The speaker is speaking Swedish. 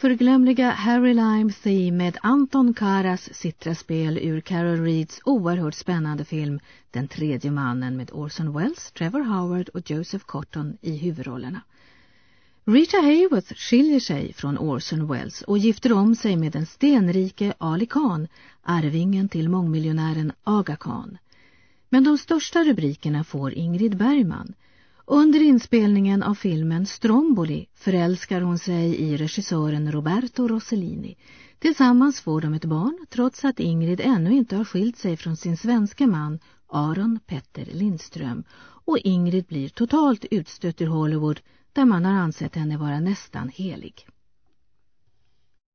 oförglömliga Harry Lime Thee med Anton Karas citraspel ur Carol Reeds oerhört spännande film Den tredje mannen med Orson Welles, Trevor Howard och Joseph Cotton i huvudrollerna. Rita Hayworth skiljer sig från Orson Welles och gifter om sig med den stenrike Ali Khan, arvingen till mångmiljonären Aga Khan. Men de största rubrikerna får Ingrid Bergman. Under inspelningen av filmen Stromboli förälskar hon sig i regissören Roberto Rossellini. Tillsammans får de ett barn trots att Ingrid ännu inte har skilt sig från sin svenska man Aron Petter Lindström och Ingrid blir totalt utstött ur Hollywood där man har ansett henne vara nästan helig.